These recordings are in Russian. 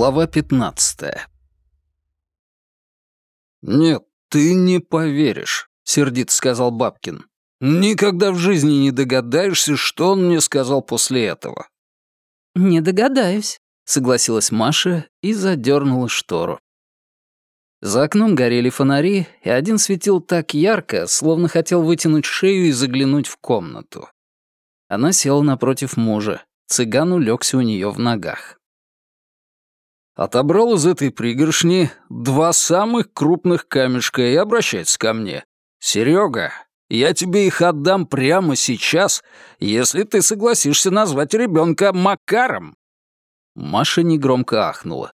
Глава 15 «Нет, ты не поверишь», — сердито сказал Бабкин. «Никогда в жизни не догадаешься, что он мне сказал после этого». «Не догадаюсь», — согласилась Маша и задернула штору. За окном горели фонари, и один светил так ярко, словно хотел вытянуть шею и заглянуть в комнату. Она села напротив мужа. Цыган улегся у нее в ногах отобрал из этой пригоршни два самых крупных камешка и обращается ко мне. «Серега, я тебе их отдам прямо сейчас, если ты согласишься назвать ребенка Макаром». Маша негромко ахнула.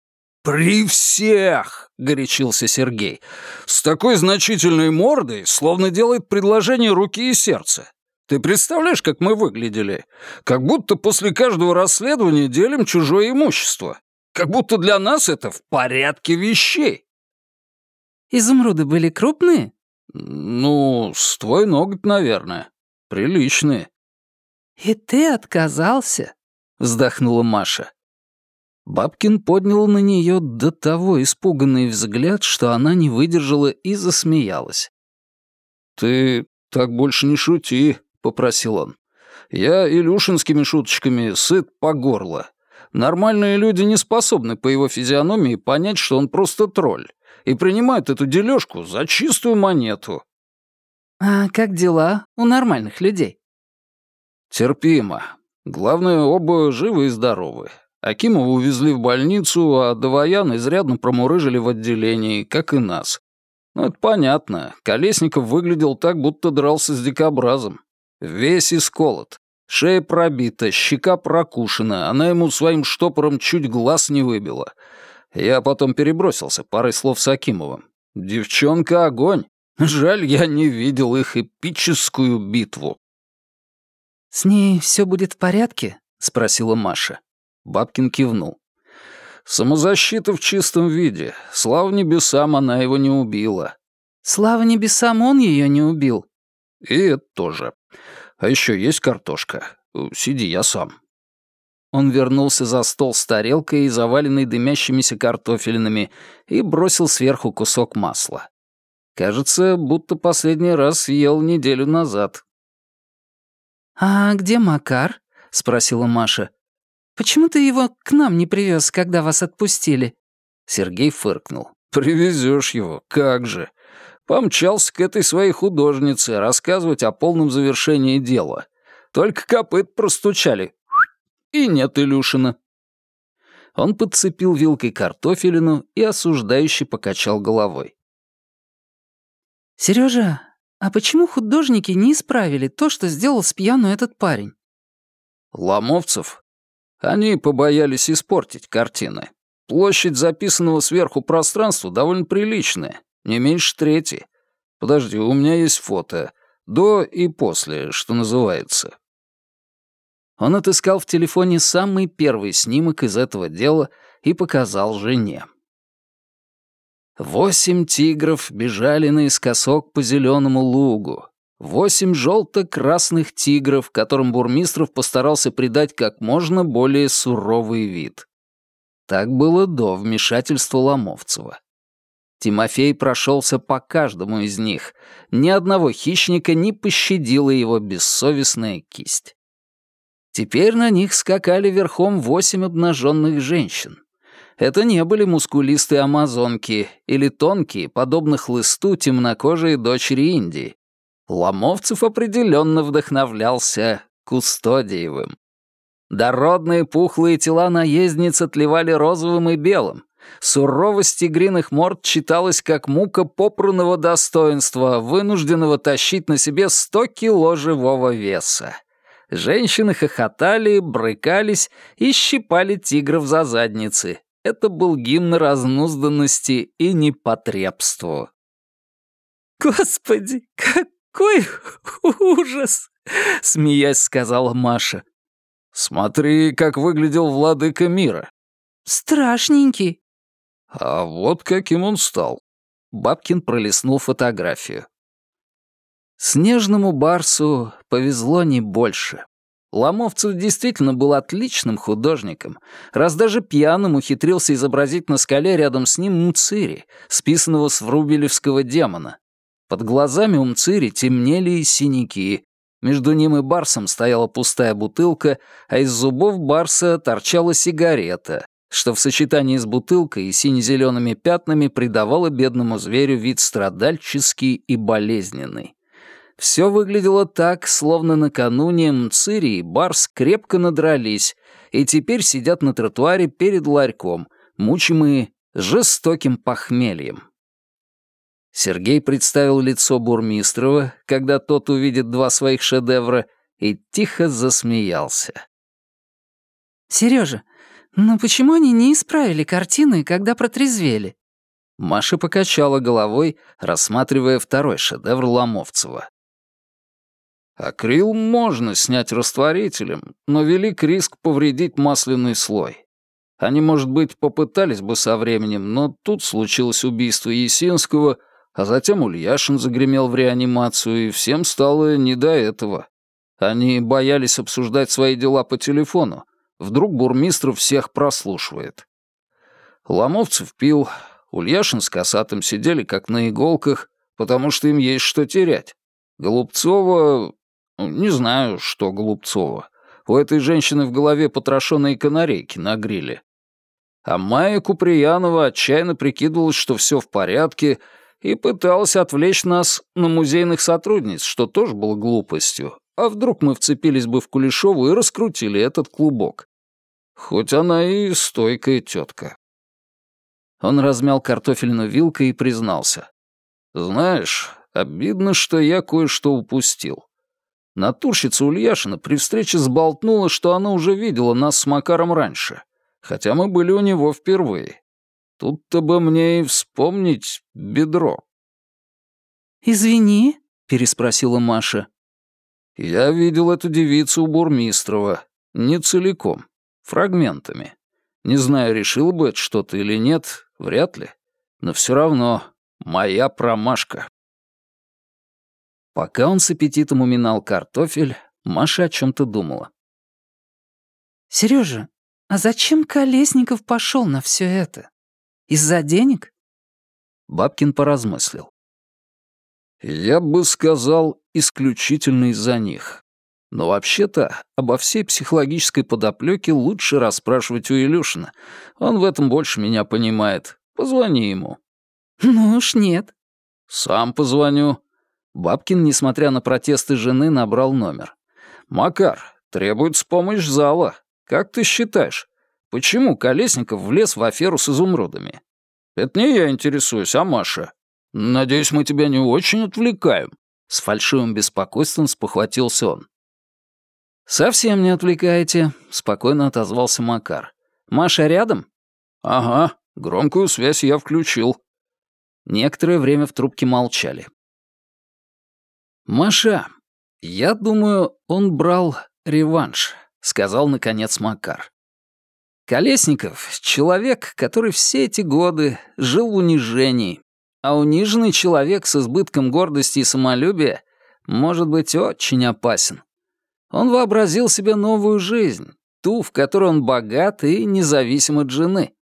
«При всех!» — горячился Сергей. «С такой значительной мордой, словно делает предложение руки и сердца. Ты представляешь, как мы выглядели? Как будто после каждого расследования делим чужое имущество. Как будто для нас это в порядке вещей. Изумруды были крупные? Ну, с твой ноготь, наверное. Приличные. И ты отказался? Вздохнула Маша. Бабкин поднял на нее до того испуганный взгляд, что она не выдержала и засмеялась. «Ты так больше не шути», — попросил он. «Я илюшинскими шуточками сыт по горло. Нормальные люди не способны по его физиономии понять, что он просто тролль, и принимают эту дележку за чистую монету. А как дела у нормальных людей? Терпимо. Главное, оба живы и здоровы. Акимова увезли в больницу, а Даваян изрядно промурыжили в отделении, как и нас. Ну, это понятно. Колесников выглядел так, будто дрался с дикобразом. Весь исколот. Шея пробита, щека прокушена, она ему своим штопором чуть глаз не выбила. Я потом перебросился парой слов с Акимовым. «Девчонка — огонь! Жаль, я не видел их эпическую битву». «С ней все будет в порядке?» — спросила Маша. Бабкин кивнул. «Самозащита в чистом виде. Слава небесам, она его не убила». «Слава небесам, он ее не убил». «И это тоже. А еще есть картошка. Сиди, я сам». Он вернулся за стол с тарелкой, заваленной дымящимися картофелинами, и бросил сверху кусок масла. Кажется, будто последний раз ел неделю назад. «А где Макар?» — спросила Маша. «Почему ты его к нам не привез, когда вас отпустили?» Сергей фыркнул. «Привезешь его, как же. Помчался к этой своей художнице рассказывать о полном завершении дела. Только копыт простучали. И нет Илюшина. Он подцепил вилкой картофелину и осуждающе покачал головой. «Серёжа, а почему художники не исправили то, что сделал с пьяну этот парень?» «Ломовцев? Они побоялись испортить картины. Площадь записанного сверху пространства довольно приличная. Не меньше трети. Подожди, у меня есть фото. До и после, что называется. Он отыскал в телефоне самый первый снимок из этого дела и показал жене. Восемь тигров бежали наискосок по зеленому лугу. Восемь желто-красных тигров, которым Бурмистров постарался придать как можно более суровый вид. Так было до вмешательства Ломовцева. Тимофей прошелся по каждому из них. Ни одного хищника не пощадила его бессовестная кисть. Теперь на них скакали верхом восемь обнаженных женщин. Это не были мускулистые амазонки или тонкие, подобно хлысту, темнокожие дочери Индии. Ломовцев определенно вдохновлялся Кустодиевым. Дородные пухлые тела наездниц отливали розовым и белым, Суровость тигриных морд читалась как мука попранного достоинства, вынужденного тащить на себе сто кило живого веса. Женщины хохотали, брыкались и щипали тигров за задницы. Это был гимн разнузданности и непотребству. «Господи, какой ужас!» — смеясь сказала Маша. «Смотри, как выглядел владыка мира». «Страшненький», а вот каким он стал. Бабкин пролистнул фотографию. Снежному барсу повезло не больше. Ломовцев действительно был отличным художником, раз даже пьяным ухитрился изобразить на скале рядом с ним Муцири, списанного с врубелевского демона. Под глазами у Мцири темнели и синяки, между ним и Барсом стояла пустая бутылка, а из зубов Барса торчала сигарета, что в сочетании с бутылкой и сине-зелеными пятнами придавало бедному зверю вид страдальческий и болезненный. Все выглядело так, словно накануне Мцири и Барс крепко надрались и теперь сидят на тротуаре перед ларьком, мучимые жестоким похмельем. Сергей представил лицо Бурмистрова, когда тот увидит два своих шедевра, и тихо засмеялся. «Серёжа, ну почему они не исправили картины, когда протрезвели?» Маша покачала головой, рассматривая второй шедевр Ломовцева. Акрил можно снять растворителем, но велик риск повредить масляный слой. Они, может быть, попытались бы со временем, но тут случилось убийство Есинского, а затем Ульяшин загремел в реанимацию, и всем стало не до этого. Они боялись обсуждать свои дела по телефону. Вдруг бурмистров всех прослушивает. Ломовцев пил, Ульяшин с Касатым сидели как на иголках, потому что им есть что терять. Голубцова ну, не знаю, что Голубцова. У этой женщины в голове потрошенные канарейки на гриле. А Майя Куприянова отчаянно прикидывалась, что все в порядке, и пыталась отвлечь нас на музейных сотрудниц, что тоже было глупостью. А вдруг мы вцепились бы в Кулешову и раскрутили этот клубок? Хоть она и стойкая тетка. Он размял картофельную вилкой и признался. «Знаешь, обидно, что я кое-что упустил. Натурщица Ульяшина при встрече сболтнула, что она уже видела нас с Макаром раньше, хотя мы были у него впервые. Тут-то бы мне и вспомнить бедро. «Извини?» — переспросила Маша. «Я видел эту девицу у Бурмистрова. Не целиком. Фрагментами. Не знаю, решил бы это что-то или нет, вряд ли. Но все равно моя промашка». Пока он с аппетитом уминал картофель, Маша о чем-то думала. Сережа, а зачем Колесников пошел на все это? Из-за денег?» Бабкин поразмыслил. «Я бы сказал, исключительно из-за них. Но вообще-то обо всей психологической подоплеке лучше расспрашивать у Илюшина. Он в этом больше меня понимает. Позвони ему». «Ну уж нет». «Сам позвоню. Бабкин, несмотря на протесты жены, набрал номер. «Макар, требуется помощь зала. Как ты считаешь, почему Колесников влез в аферу с изумрудами? Это не я интересуюсь, а Маша. Надеюсь, мы тебя не очень отвлекаем». С фальшивым беспокойством спохватился он. «Совсем не отвлекаете», — спокойно отозвался Макар. «Маша рядом?» «Ага, громкую связь я включил». Некоторое время в трубке молчали. «Маша, я думаю, он брал реванш», — сказал, наконец, Макар. Колесников — человек, который все эти годы жил в унижении, а униженный человек с избытком гордости и самолюбия может быть очень опасен. Он вообразил себе новую жизнь, ту, в которой он богат и независим от жены.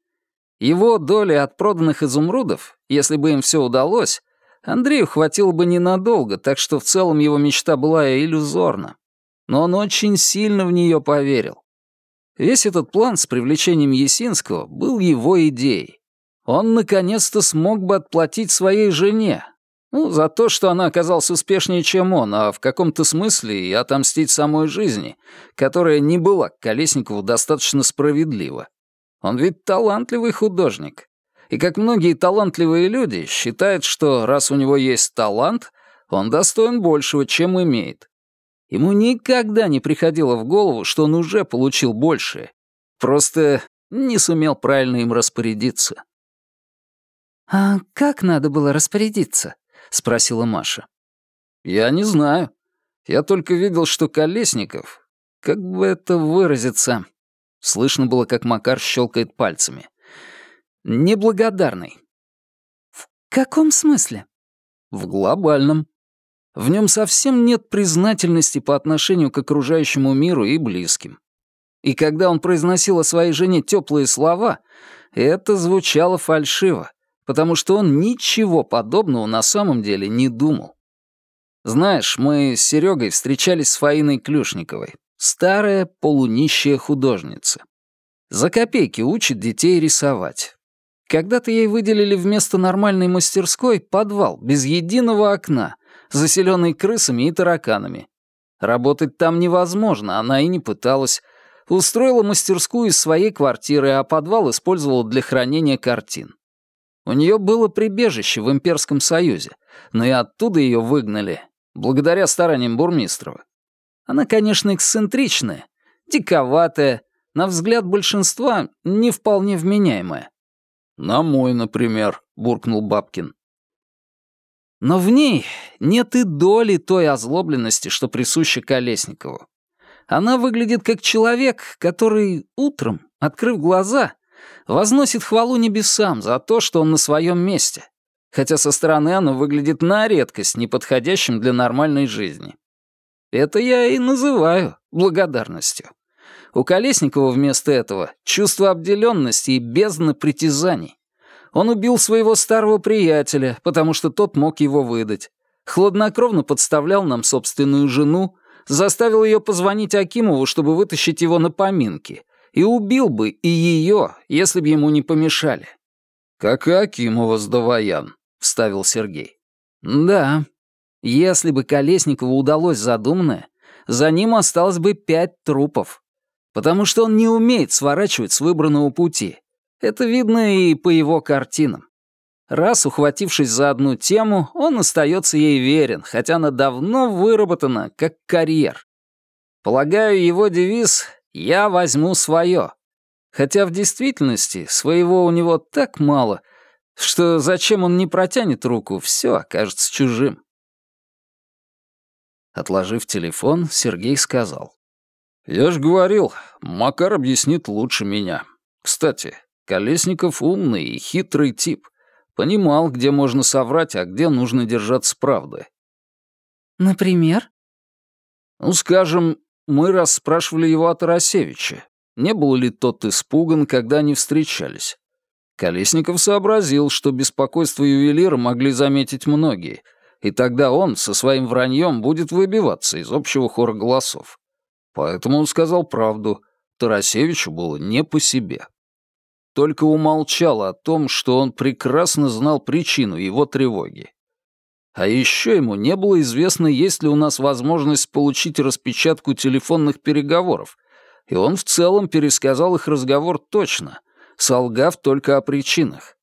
Его доля от проданных изумрудов, если бы им все удалось, Андрею хватило бы ненадолго, так что в целом его мечта была иллюзорна. Но он очень сильно в нее поверил. Весь этот план с привлечением Есинского был его идеей. Он наконец-то смог бы отплатить своей жене. Ну, за то, что она оказалась успешнее, чем он, а в каком-то смысле и отомстить самой жизни, которая не была к Колесникову достаточно справедлива. Он ведь талантливый художник, и как многие талантливые люди, считает, что раз у него есть талант, он достоин большего, чем имеет. Ему никогда не приходило в голову, что он уже получил большее, просто не сумел правильно им распорядиться. «А как надо было распорядиться?» — спросила Маша. «Я не знаю. Я только видел, что Колесников, как бы это выразиться...» Слышно было, как Макар щелкает пальцами. Неблагодарный. В каком смысле? В глобальном. В нем совсем нет признательности по отношению к окружающему миру и близким. И когда он произносил о своей жене теплые слова, это звучало фальшиво, потому что он ничего подобного на самом деле не думал. Знаешь, мы с Серегой встречались с Фаиной Клюшниковой, старая полунищая художница. За копейки учит детей рисовать. Когда-то ей выделили вместо нормальной мастерской подвал без единого окна, заселенный крысами и тараканами. Работать там невозможно, она и не пыталась. Устроила мастерскую из своей квартиры, а подвал использовала для хранения картин. У нее было прибежище в Имперском Союзе, но и оттуда ее выгнали, благодаря стараниям Бурмистрова. Она, конечно, эксцентричная, диковатая, на взгляд большинства не вполне вменяемая. «На мой, например», — буркнул Бабкин. Но в ней нет и доли той озлобленности, что присуща Колесникову. Она выглядит как человек, который утром, открыв глаза, возносит хвалу небесам за то, что он на своем месте, хотя со стороны она выглядит на редкость неподходящим для нормальной жизни. Это я и называю благодарностью. У Колесникова вместо этого чувство обделенности и бездны притязаний. Он убил своего старого приятеля, потому что тот мог его выдать. Хладнокровно подставлял нам собственную жену, заставил ее позвонить Акимову, чтобы вытащить его на поминки, и убил бы и ее, если бы ему не помешали. «Как и Акимова с Даваян», — вставил Сергей. «Да. Если бы Колесникову удалось задуманное, за ним осталось бы пять трупов потому что он не умеет сворачивать с выбранного пути. Это видно и по его картинам. Раз ухватившись за одну тему, он остается ей верен, хотя она давно выработана как карьер. Полагаю, его девиз «Я возьму свое». Хотя в действительности своего у него так мало, что зачем он не протянет руку, все окажется чужим. Отложив телефон, Сергей сказал. «Я ж говорил, Макар объяснит лучше меня. Кстати, Колесников умный и хитрый тип. Понимал, где можно соврать, а где нужно держаться правды». «Например?» «Ну, скажем, мы расспрашивали его о Тарасевиче. Не был ли тот испуган, когда они встречались? Колесников сообразил, что беспокойство ювелира могли заметить многие, и тогда он со своим враньем будет выбиваться из общего хора голосов. Поэтому он сказал правду. Тарасевичу было не по себе. Только умолчал о том, что он прекрасно знал причину его тревоги. А еще ему не было известно, есть ли у нас возможность получить распечатку телефонных переговоров, и он в целом пересказал их разговор точно, солгав только о причинах.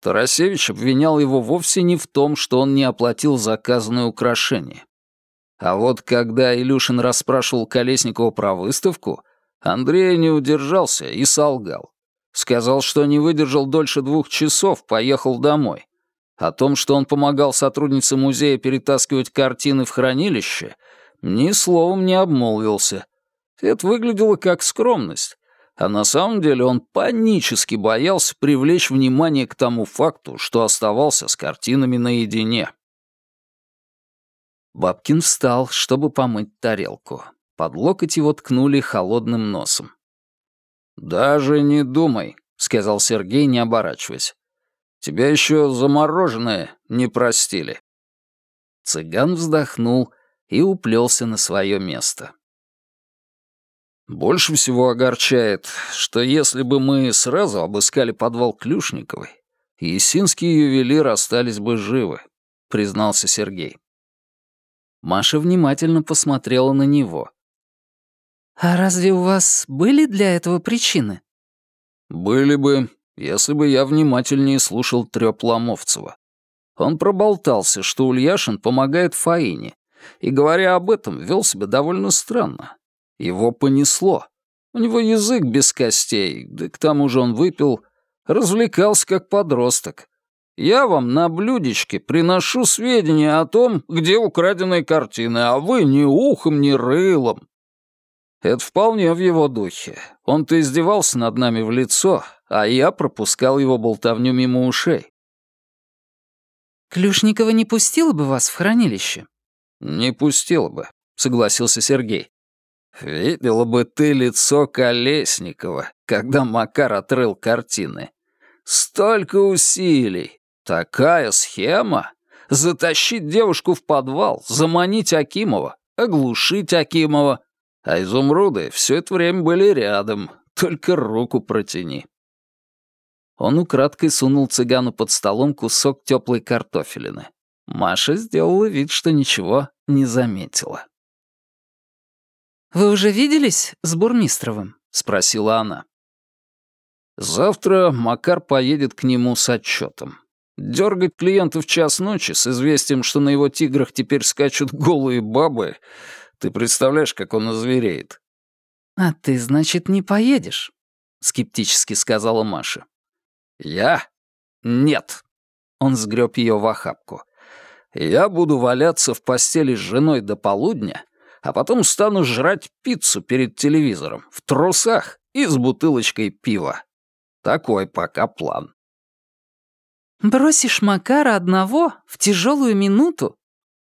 Тарасевич обвинял его вовсе не в том, что он не оплатил заказанное украшение. А вот когда Илюшин расспрашивал Колесникова про выставку, Андрей не удержался и солгал. Сказал, что не выдержал дольше двух часов, поехал домой. О том, что он помогал сотруднице музея перетаскивать картины в хранилище, ни словом не обмолвился. Это выглядело как скромность, а на самом деле он панически боялся привлечь внимание к тому факту, что оставался с картинами наедине. Бабкин встал, чтобы помыть тарелку. Под локоть его ткнули холодным носом. «Даже не думай», — сказал Сергей, не оборачиваясь. «Тебя еще замороженное не простили». Цыган вздохнул и уплелся на свое место. «Больше всего огорчает, что если бы мы сразу обыскали подвал Клюшниковой, Есинский ювелир остались бы живы», — признался Сергей. Маша внимательно посмотрела на него. «А разве у вас были для этого причины?» «Были бы, если бы я внимательнее слушал трёп Ломовцева. Он проболтался, что Ульяшин помогает Фаине, и, говоря об этом, вел себя довольно странно. Его понесло. У него язык без костей, да к тому же он выпил, развлекался как подросток. Я вам на блюдечке приношу сведения о том, где украденные картины, а вы ни ухом, ни рылом. Это вполне в его духе. Он-то издевался над нами в лицо, а я пропускал его болтовню мимо ушей. Клюшникова не пустила бы вас в хранилище? «Не пустила бы», — согласился Сергей. «Видела бы ты лицо Колесникова, когда Макар отрыл картины. Столько усилий, такая схема. Затащить девушку в подвал, заманить Акимова, оглушить Акимова. А изумруды все это время были рядом, только руку протяни». Он украдкой сунул цыгану под столом кусок теплой картофелины. Маша сделала вид, что ничего не заметила. «Вы уже виделись с Бурмистровым?» — спросила она. «Завтра Макар поедет к нему с отчетом. Дергать клиента в час ночи с известием, что на его тиграх теперь скачут голые бабы, ты представляешь, как он озвереет?» «А ты, значит, не поедешь?» — скептически сказала Маша. «Я? Нет». Он сгреб ее в охапку. «Я буду валяться в постели с женой до полудня, а потом стану жрать пиццу перед телевизором, в трусах и с бутылочкой пива. Такой пока план». «Бросишь Макара одного в тяжелую минуту?»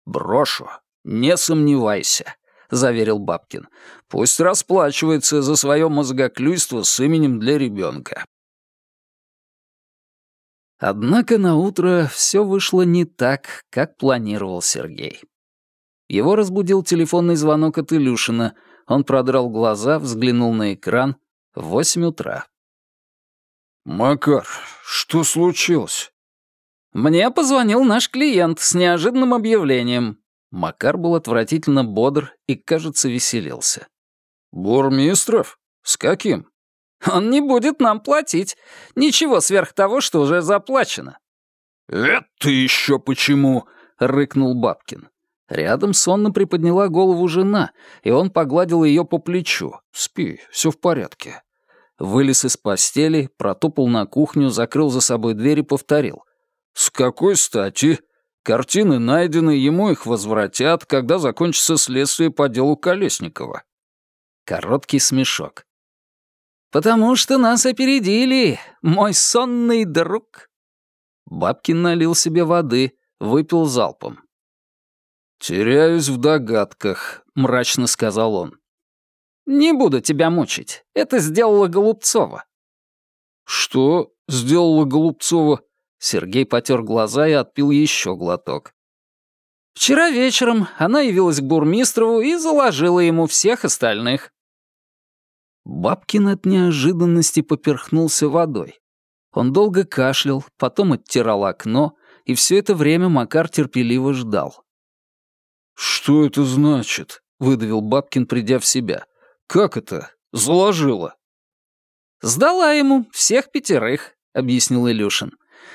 «Брошу, не сомневайся», — заверил Бабкин. «Пусть расплачивается за свое мозгоклюйство с именем для ребенка. Однако на утро все вышло не так, как планировал Сергей. Его разбудил телефонный звонок от Илюшина. Он продрал глаза, взглянул на экран. Восемь утра. «Макар, что случилось?» «Мне позвонил наш клиент с неожиданным объявлением». Макар был отвратительно бодр и, кажется, веселился. «Бурмистров? С каким?» Он не будет нам платить. Ничего сверх того, что уже заплачено». «Это еще почему?» — рыкнул Бабкин. Рядом сонно приподняла голову жена, и он погладил ее по плечу. «Спи, все в порядке». Вылез из постели, протопал на кухню, закрыл за собой дверь и повторил. «С какой стати? Картины найдены, ему их возвратят, когда закончится следствие по делу Колесникова». Короткий смешок. «Потому что нас опередили, мой сонный друг». Бабкин налил себе воды, выпил залпом. «Теряюсь в догадках», — мрачно сказал он. «Не буду тебя мучить. Это сделала Голубцова». «Что сделала Голубцова?» Сергей потер глаза и отпил еще глоток. «Вчера вечером она явилась к Бурмистрову и заложила ему всех остальных». Бабкин от неожиданности поперхнулся водой. Он долго кашлял, потом оттирал окно, и все это время Макар терпеливо ждал. «Что это значит?» — выдавил Бабкин, придя в себя. «Как это? Заложила?» «Сдала ему всех пятерых», — объяснил Илюшин.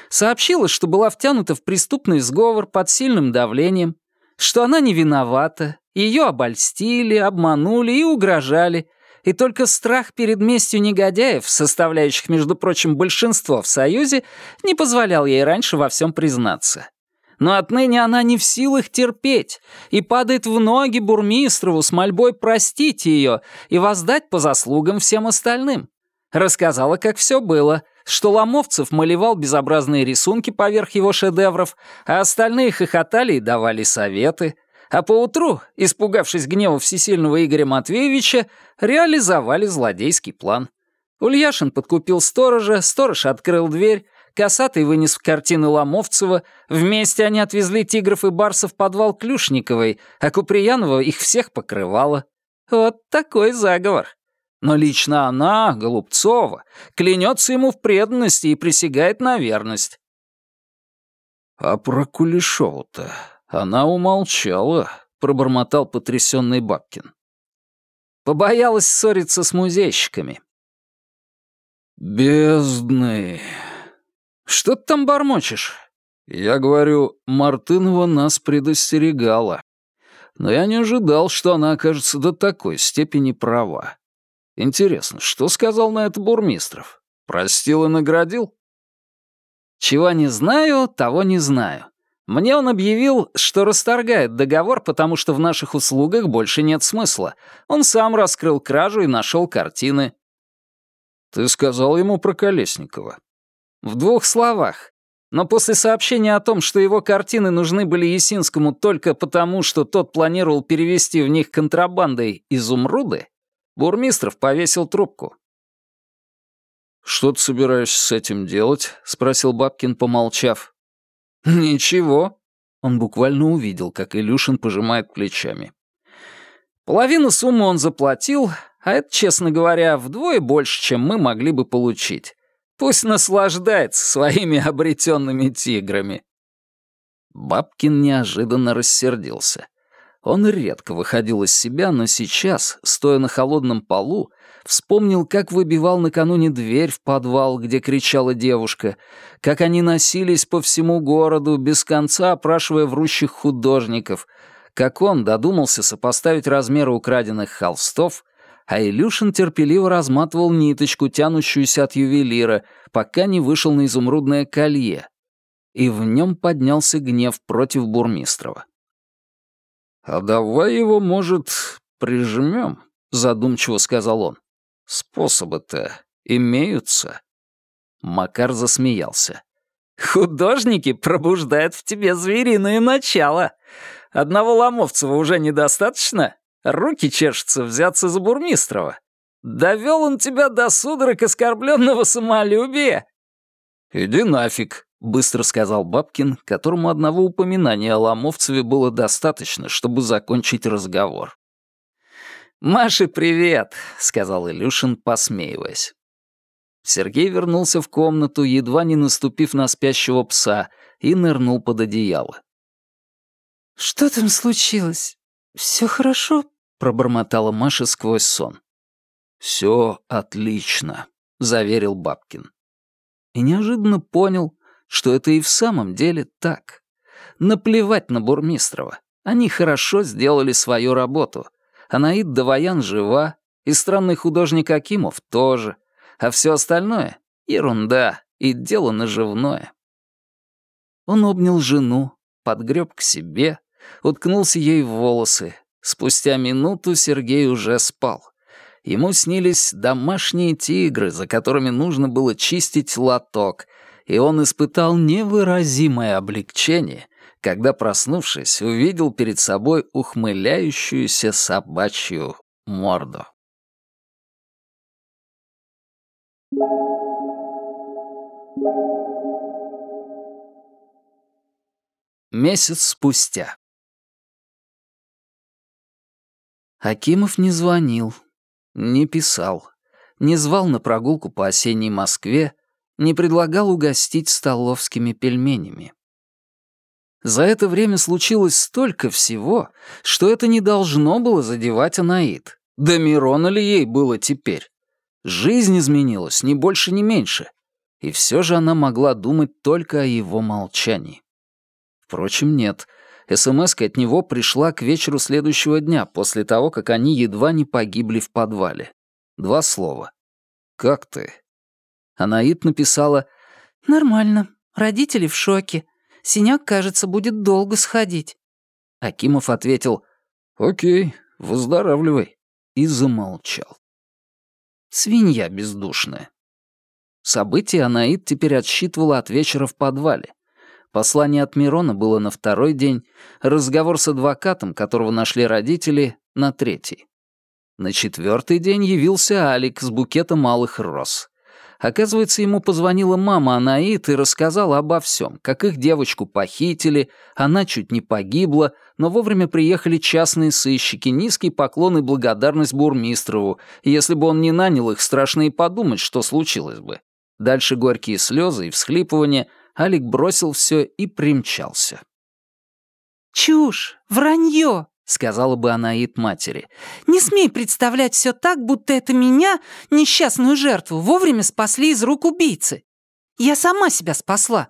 «Сообщила, что была втянута в преступный сговор под сильным давлением, что она не виновата, ее обольстили, обманули и угрожали, и только страх перед местью негодяев, составляющих, между прочим, большинство в Союзе, не позволял ей раньше во всем признаться. Но отныне она не в силах терпеть и падает в ноги Бурмистрову с мольбой простить ее и воздать по заслугам всем остальным. Рассказала, как все было, что Ломовцев малевал безобразные рисунки поверх его шедевров, а остальные хохотали и давали советы — а поутру, испугавшись гнева всесильного Игоря Матвеевича, реализовали злодейский план. Ульяшин подкупил сторожа, сторож открыл дверь, Косатый вынес картины Ломовцева, вместе они отвезли тигров и барсов в подвал Клюшниковой, а Куприянова их всех покрывала. Вот такой заговор. Но лично она, Голубцова, клянется ему в преданности и присягает на верность. «А про Кулешову-то она умолчала», — пробормотал потрясенный Бабкин. Побоялась ссориться с музейщиками. «Бездны!» «Что ты там бормочешь?» «Я говорю, Мартынова нас предостерегала. Но я не ожидал, что она окажется до такой степени права. Интересно, что сказал на это Бурмистров? Простил и наградил?» «Чего не знаю, того не знаю. Мне он объявил, что расторгает договор, потому что в наших услугах больше нет смысла. Он сам раскрыл кражу и нашел картины. Ты сказал ему про Колесникова? В двух словах. Но после сообщения о том, что его картины нужны были Есинскому только потому, что тот планировал перевести в них контрабандой изумруды, Бурмистров повесил трубку. «Что ты собираешься с этим делать?» — спросил Бабкин, помолчав. «Ничего». Он буквально увидел, как Илюшин пожимает плечами. «Половину суммы он заплатил, а это, честно говоря, вдвое больше, чем мы могли бы получить. Пусть наслаждается своими обретенными тиграми». Бабкин неожиданно рассердился. Он редко выходил из себя, но сейчас, стоя на холодном полу, вспомнил, как выбивал накануне дверь в подвал, где кричала девушка, как они носились по всему городу, без конца опрашивая врущих художников, как он додумался сопоставить размеры украденных холстов — а Илюшин терпеливо разматывал ниточку, тянущуюся от ювелира, пока не вышел на изумрудное колье. И в нем поднялся гнев против Бурмистрова. «А давай его, может, прижмем?» — задумчиво сказал он. «Способы-то имеются». Макар засмеялся. «Художники пробуждают в тебе звериное начало. Одного Ломовцева уже недостаточно? Руки чешутся взяться за Бурмистрова. Довел он тебя до судорог оскорбленного самолюбия. «Иди нафиг», — быстро сказал Бабкин, которому одного упоминания о Ломовцеве было достаточно, чтобы закончить разговор. «Маше привет», — сказал Илюшин, посмеиваясь. Сергей вернулся в комнату, едва не наступив на спящего пса, и нырнул под одеяло. «Что там случилось? Все хорошо, — пробормотала Маша сквозь сон. «Все отлично», — заверил Бабкин. И неожиданно понял, что это и в самом деле так. Наплевать на Бурмистрова. Они хорошо сделали свою работу. Анаид Даваян жива, и странный художник Акимов тоже. А все остальное — ерунда и дело наживное. Он обнял жену, подгреб к себе, уткнулся ей в волосы, Спустя минуту Сергей уже спал. Ему снились домашние тигры, за которыми нужно было чистить лоток, и он испытал невыразимое облегчение, когда, проснувшись, увидел перед собой ухмыляющуюся собачью морду. Месяц спустя. Акимов не звонил, не писал, не звал на прогулку по осенней Москве, не предлагал угостить столовскими пельменями. За это время случилось столько всего, что это не должно было задевать Анаид. Да Мирона ли ей было теперь? Жизнь изменилась, ни больше, ни меньше. И все же она могла думать только о его молчании. Впрочем, нет — смс от него пришла к вечеру следующего дня, после того, как они едва не погибли в подвале. Два слова. «Как ты?» Анаит написала «Нормально. Родители в шоке. Синяк, кажется, будет долго сходить». Акимов ответил «Окей, выздоравливай» и замолчал. Свинья бездушная. События Анаит теперь отсчитывала от вечера в подвале. Послание от Мирона было на второй день, разговор с адвокатом, которого нашли родители, на третий. На четвертый день явился Алик с букетом малых роз. Оказывается, ему позвонила мама Анаит и рассказала обо всем, как их девочку похитили, она чуть не погибла, но вовремя приехали частные сыщики, низкий поклон и благодарность Бурмистрову, если бы он не нанял их, страшно и подумать, что случилось бы. Дальше горькие слезы и всхлипывания — Алик бросил все и примчался. «Чушь! Вранье!» — сказала бы Анаит матери. «Не смей представлять все так, будто это меня, несчастную жертву, вовремя спасли из рук убийцы. Я сама себя спасла.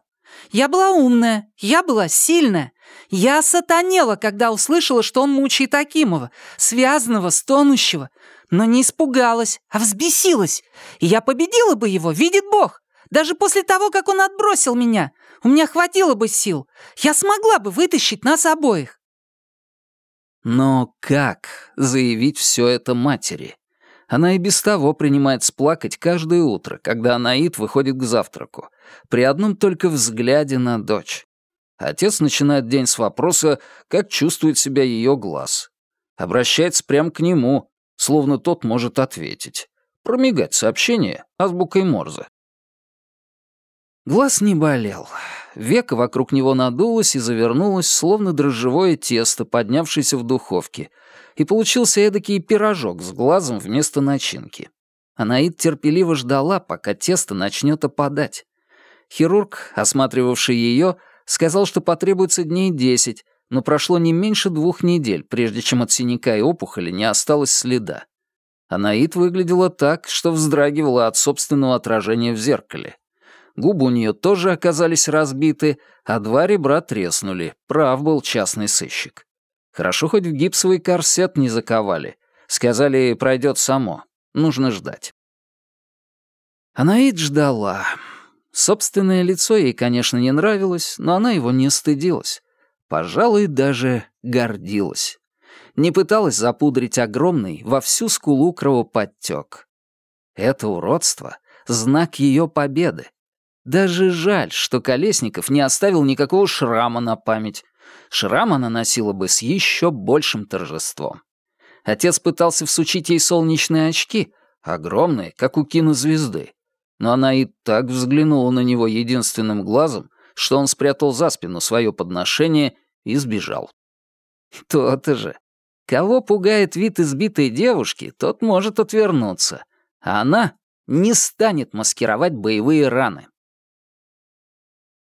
Я была умная, я была сильная. Я сатанела, когда услышала, что он мучает Акимова, связанного, стонущего, но не испугалась, а взбесилась. И я победила бы его, видит Бог. Даже после того, как он отбросил меня, у меня хватило бы сил. Я смогла бы вытащить нас обоих. Но как заявить все это матери? Она и без того принимает сплакать каждое утро, когда Анаит выходит к завтраку, при одном только взгляде на дочь. Отец начинает день с вопроса, как чувствует себя ее глаз. Обращается прямо к нему, словно тот может ответить. Промигать сообщение азбукой Морзе. Глаз не болел. Века вокруг него надулось и завернулось, словно дрожжевое тесто, поднявшееся в духовке, и получился эдакий пирожок с глазом вместо начинки. Анаид терпеливо ждала, пока тесто начнет опадать. Хирург, осматривавший ее, сказал, что потребуется дней десять, но прошло не меньше двух недель, прежде чем от синяка и опухоли не осталось следа. Анаит выглядела так, что вздрагивала от собственного отражения в зеркале. Губы у нее тоже оказались разбиты, а два ребра треснули. Прав был частный сыщик. Хорошо хоть в гипсовый корсет не заковали. Сказали, пройдет само. Нужно ждать. Анаит ждала. Собственное лицо ей, конечно, не нравилось, но она его не стыдилась. Пожалуй, даже гордилась. Не пыталась запудрить огромный во всю скулу кровоподтек. Это уродство — знак ее победы. Даже жаль, что Колесников не оставил никакого шрама на память. Шрам она носила бы с еще большим торжеством. Отец пытался всучить ей солнечные очки, огромные, как у кинозвезды. Но она и так взглянула на него единственным глазом, что он спрятал за спину свое подношение и сбежал. То-то же. Кого пугает вид избитой девушки, тот может отвернуться, а она не станет маскировать боевые раны.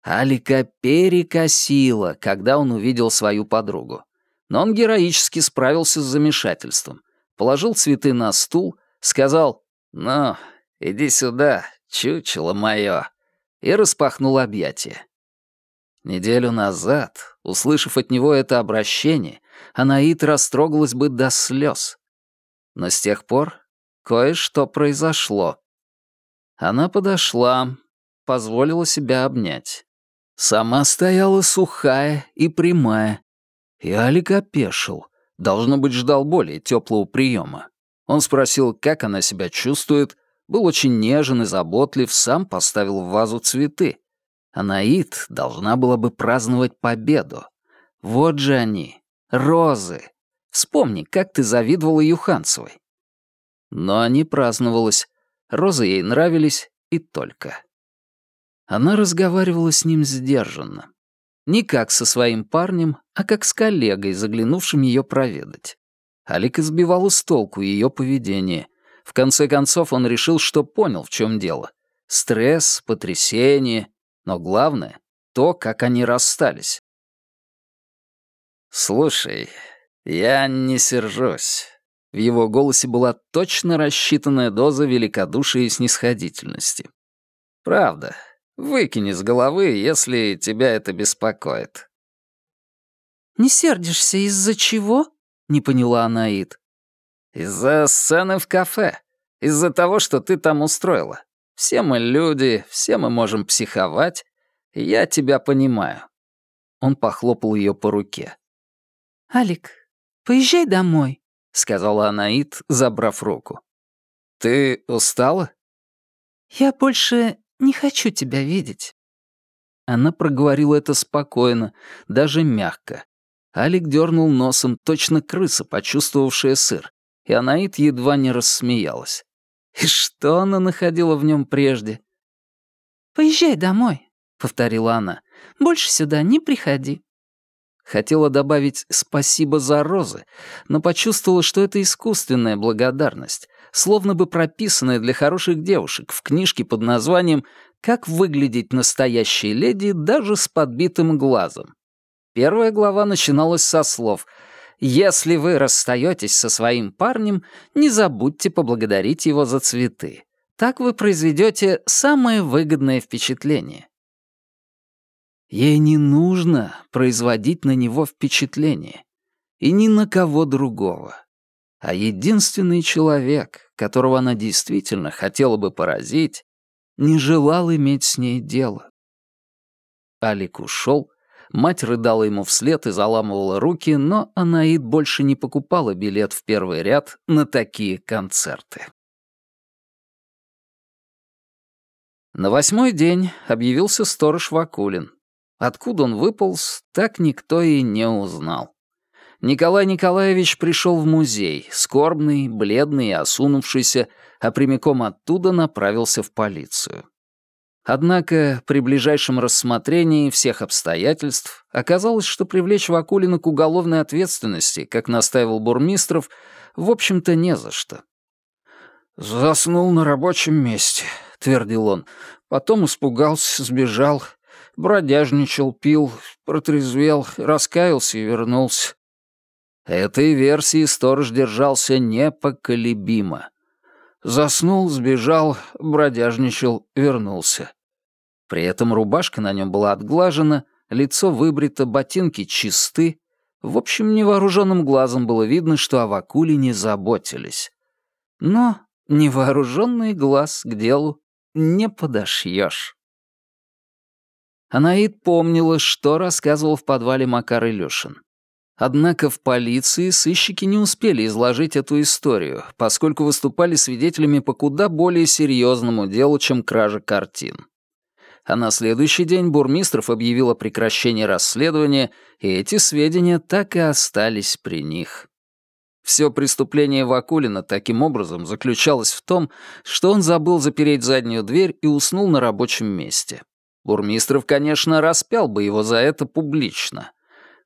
Алика перекосила, когда он увидел свою подругу. Но он героически справился с замешательством. Положил цветы на стул, сказал «Ну, иди сюда, чучело мое», и распахнул объятия. Неделю назад, услышав от него это обращение, Анаит растрогалась бы до слез. Но с тех пор кое-что произошло. Она подошла, позволила себя обнять. Сама стояла сухая и прямая. И Алик опешил. Должно быть, ждал более теплого приема. Он спросил, как она себя чувствует, был очень нежен и заботлив, сам поставил в вазу цветы. Анаит должна была бы праздновать победу. Вот же они, розы. Вспомни, как ты завидовала Юханцевой. Но не праздновалась. Розы ей нравились и только. Она разговаривала с ним сдержанно. Не как со своим парнем, а как с коллегой, заглянувшим ее проведать. Алик избивал с толку ее поведение. В конце концов он решил, что понял, в чем дело. Стресс, потрясение, но главное — то, как они расстались. «Слушай, я не сержусь». В его голосе была точно рассчитанная доза великодушия и снисходительности. «Правда, Выкини с головы, если тебя это беспокоит». «Не сердишься из-за чего?» — не поняла Анаид. «Из-за сцены в кафе. Из-за того, что ты там устроила. Все мы люди, все мы можем психовать. Я тебя понимаю». Он похлопал ее по руке. «Алик, поезжай домой», — сказала Анаит, забрав руку. «Ты устала?» «Я больше не хочу тебя видеть». Она проговорила это спокойно, даже мягко. Алик дернул носом, точно крыса, почувствовавшая сыр, и Анаит едва не рассмеялась. И что она находила в нем прежде? «Поезжай домой», — повторила она. «Больше сюда не приходи». Хотела добавить «спасибо за розы», но почувствовала, что это искусственная благодарность, словно бы прописанная для хороших девушек в книжке под названием «Как выглядеть настоящей леди даже с подбитым глазом». Первая глава начиналась со слов «Если вы расстаетесь со своим парнем, не забудьте поблагодарить его за цветы. Так вы произведете самое выгодное впечатление». Ей не нужно производить на него впечатление. И ни на кого другого. А единственный человек, которого она действительно хотела бы поразить, не желал иметь с ней дело. Алик ушел, Мать рыдала ему вслед и заламывала руки, но Анаид больше не покупала билет в первый ряд на такие концерты. На восьмой день объявился сторож Вакулин. Откуда он выполз, так никто и не узнал. Николай Николаевич пришел в музей, скорбный, бледный и осунувшийся, а прямиком оттуда направился в полицию. Однако при ближайшем рассмотрении всех обстоятельств оказалось, что привлечь Вакулина к уголовной ответственности, как настаивал Бурмистров, в общем-то не за что. «Заснул на рабочем месте», — твердил он. «Потом испугался, сбежал, бродяжничал, пил, протрезвел, раскаялся и вернулся». Этой версии сторож держался непоколебимо. Заснул, сбежал, бродяжничал, вернулся. При этом рубашка на нем была отглажена, лицо выбрито, ботинки чисты. В общем, невооруженным глазом было видно, что о Вакуле не заботились. Но невооруженный глаз к делу не подошьешь. Анаид помнила, что рассказывал в подвале Макар Илюшин. Однако в полиции сыщики не успели изложить эту историю, поскольку выступали свидетелями по куда более серьезному делу, чем кража картин. А на следующий день Бурмистров объявил о прекращении расследования, и эти сведения так и остались при них. Все преступление Вакулина таким образом заключалось в том, что он забыл запереть заднюю дверь и уснул на рабочем месте. Бурмистров, конечно, распял бы его за это публично —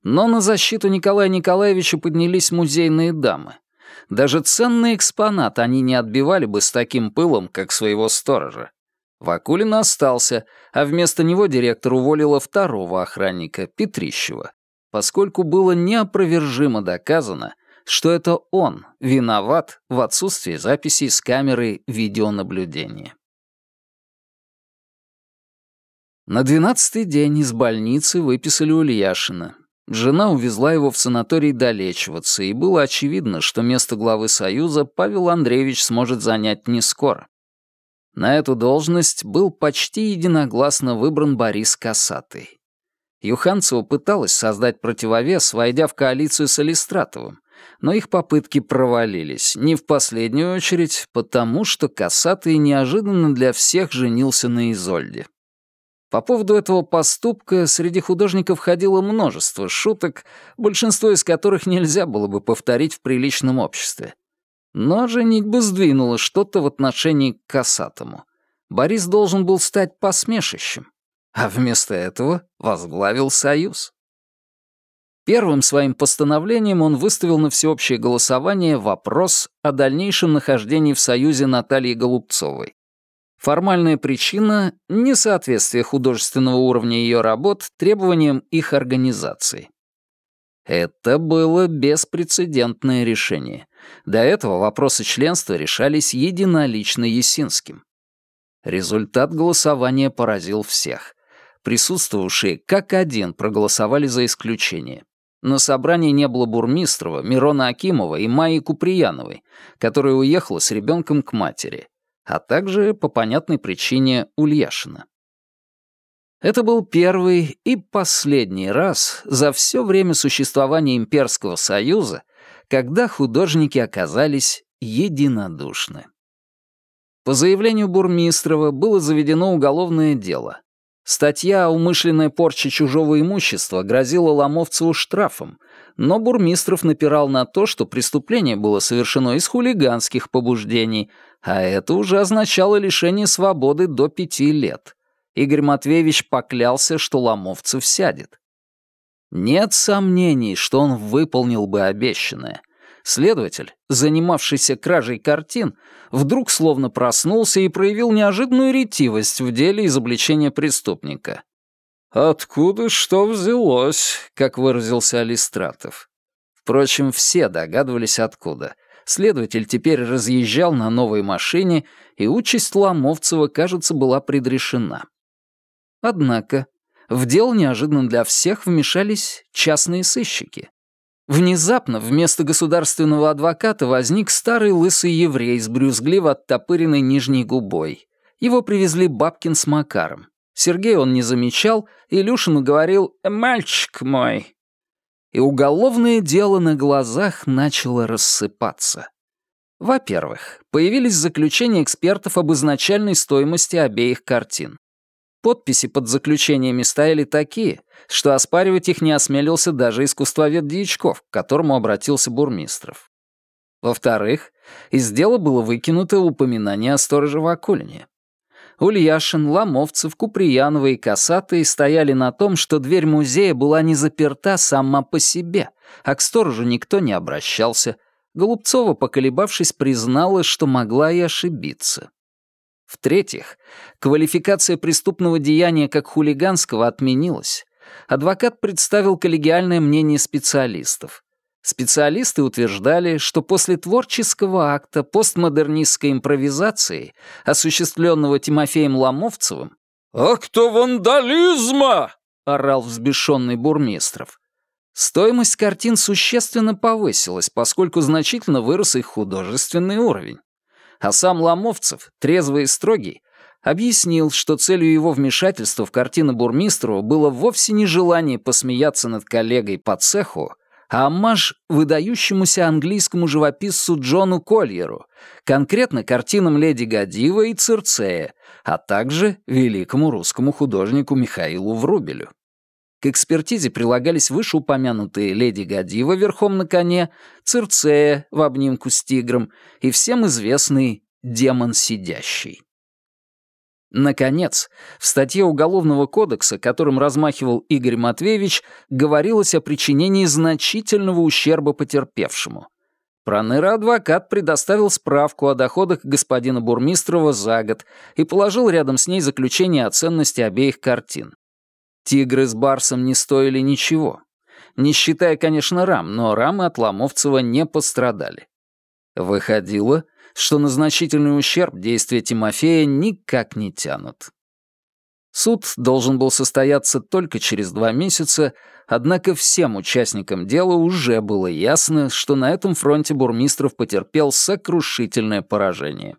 но на защиту Николая Николаевича поднялись музейные дамы. Даже ценный экспонат они не отбивали бы с таким пылом, как своего сторожа. Вакулин остался, а вместо него директор уволила второго охранника, Петрищева, поскольку было неопровержимо доказано, что это он виноват в отсутствии записей с камеры видеонаблюдения. На двенадцатый день из больницы выписали Ульяшина, Жена увезла его в санаторий долечиваться, и было очевидно, что место главы Союза Павел Андреевич сможет занять не скоро. На эту должность был почти единогласно выбран Борис Касатый. Юханцева пыталась создать противовес, войдя в коалицию с Алистратовым, но их попытки провалились, не в последнюю очередь, потому что Касатый неожиданно для всех женился на Изольде. По поводу этого поступка среди художников ходило множество шуток, большинство из которых нельзя было бы повторить в приличном обществе. Но женитьба сдвинула что-то в отношении к Касатому. Борис должен был стать посмешищем, а вместо этого возглавил союз. Первым своим постановлением он выставил на всеобщее голосование вопрос о дальнейшем нахождении в союзе Натальи Голубцовой. Формальная причина — несоответствие художественного уровня ее работ требованиям их организации. Это было беспрецедентное решение. До этого вопросы членства решались единолично Есинским. Результат голосования поразил всех. Присутствовавшие как один проголосовали за исключение. На собрании не было Бурмистрова, Мирона Акимова и Майи Куприяновой, которая уехала с ребенком к матери а также, по понятной причине, Ульяшина. Это был первый и последний раз за все время существования Имперского Союза, когда художники оказались единодушны. По заявлению Бурмистрова было заведено уголовное дело. Статья о умышленной чужого имущества грозила Ломовцеву штрафом, но Бурмистров напирал на то, что преступление было совершено из хулиганских побуждений, а это уже означало лишение свободы до пяти лет. Игорь Матвеевич поклялся, что Ломовцев сядет. Нет сомнений, что он выполнил бы обещанное. Следователь, занимавшийся кражей картин, вдруг словно проснулся и проявил неожиданную ретивость в деле изобличения преступника. «Откуда что взялось?» — как выразился Алистратов. Впрочем, все догадывались, откуда — Следователь теперь разъезжал на новой машине, и участь Ломовцева, кажется, была предрешена. Однако в дело неожиданно для всех вмешались частные сыщики. Внезапно вместо государственного адвоката возник старый лысый еврей с брюзгливо оттопыренной нижней губой. Его привезли Бабкин с Макаром. Сергей он не замечал, Илюшину говорил «мальчик мой». И уголовное дело на глазах начало рассыпаться. Во-первых, появились заключения экспертов об изначальной стоимости обеих картин. Подписи под заключениями стояли такие, что оспаривать их не осмелился даже искусствовед Дьячков, к которому обратился Бурмистров. Во-вторых, из дела было выкинуто упоминание о стороже Вакулине. Ульяшин, Ломовцев, Куприянова и Касатый стояли на том, что дверь музея была не заперта сама по себе, а к сторожу никто не обращался. Голубцова, поколебавшись, признала, что могла и ошибиться. В-третьих, квалификация преступного деяния как хулиганского отменилась. Адвокат представил коллегиальное мнение специалистов. Специалисты утверждали, что после творческого акта постмодернистской импровизации, осуществленного Тимофеем Ломовцевым, «Акта вандализма!» — орал взбешенный Бурмистров. Стоимость картин существенно повысилась, поскольку значительно вырос их художественный уровень. А сам Ломовцев, трезвый и строгий, объяснил, что целью его вмешательства в картины Бурмистрова было вовсе не желание посмеяться над коллегой по цеху, а аммаж выдающемуся английскому живописцу Джону Кольеру, конкретно картинам Леди Гадива и Цирцея, а также великому русскому художнику Михаилу Врубелю. К экспертизе прилагались вышеупомянутые Леди Гадива верхом на коне, Цирцея в обнимку с тигром и всем известный демон сидящий. Наконец, в статье Уголовного кодекса, которым размахивал Игорь Матвеевич, говорилось о причинении значительного ущерба потерпевшему. Проныра-адвокат предоставил справку о доходах господина Бурмистрова за год и положил рядом с ней заключение о ценности обеих картин. Тигры с Барсом не стоили ничего. Не считая, конечно, рам, но рамы от Ломовцева не пострадали. Выходило, что на значительный ущерб действия Тимофея никак не тянут. Суд должен был состояться только через два месяца, однако всем участникам дела уже было ясно, что на этом фронте Бурмистров потерпел сокрушительное поражение.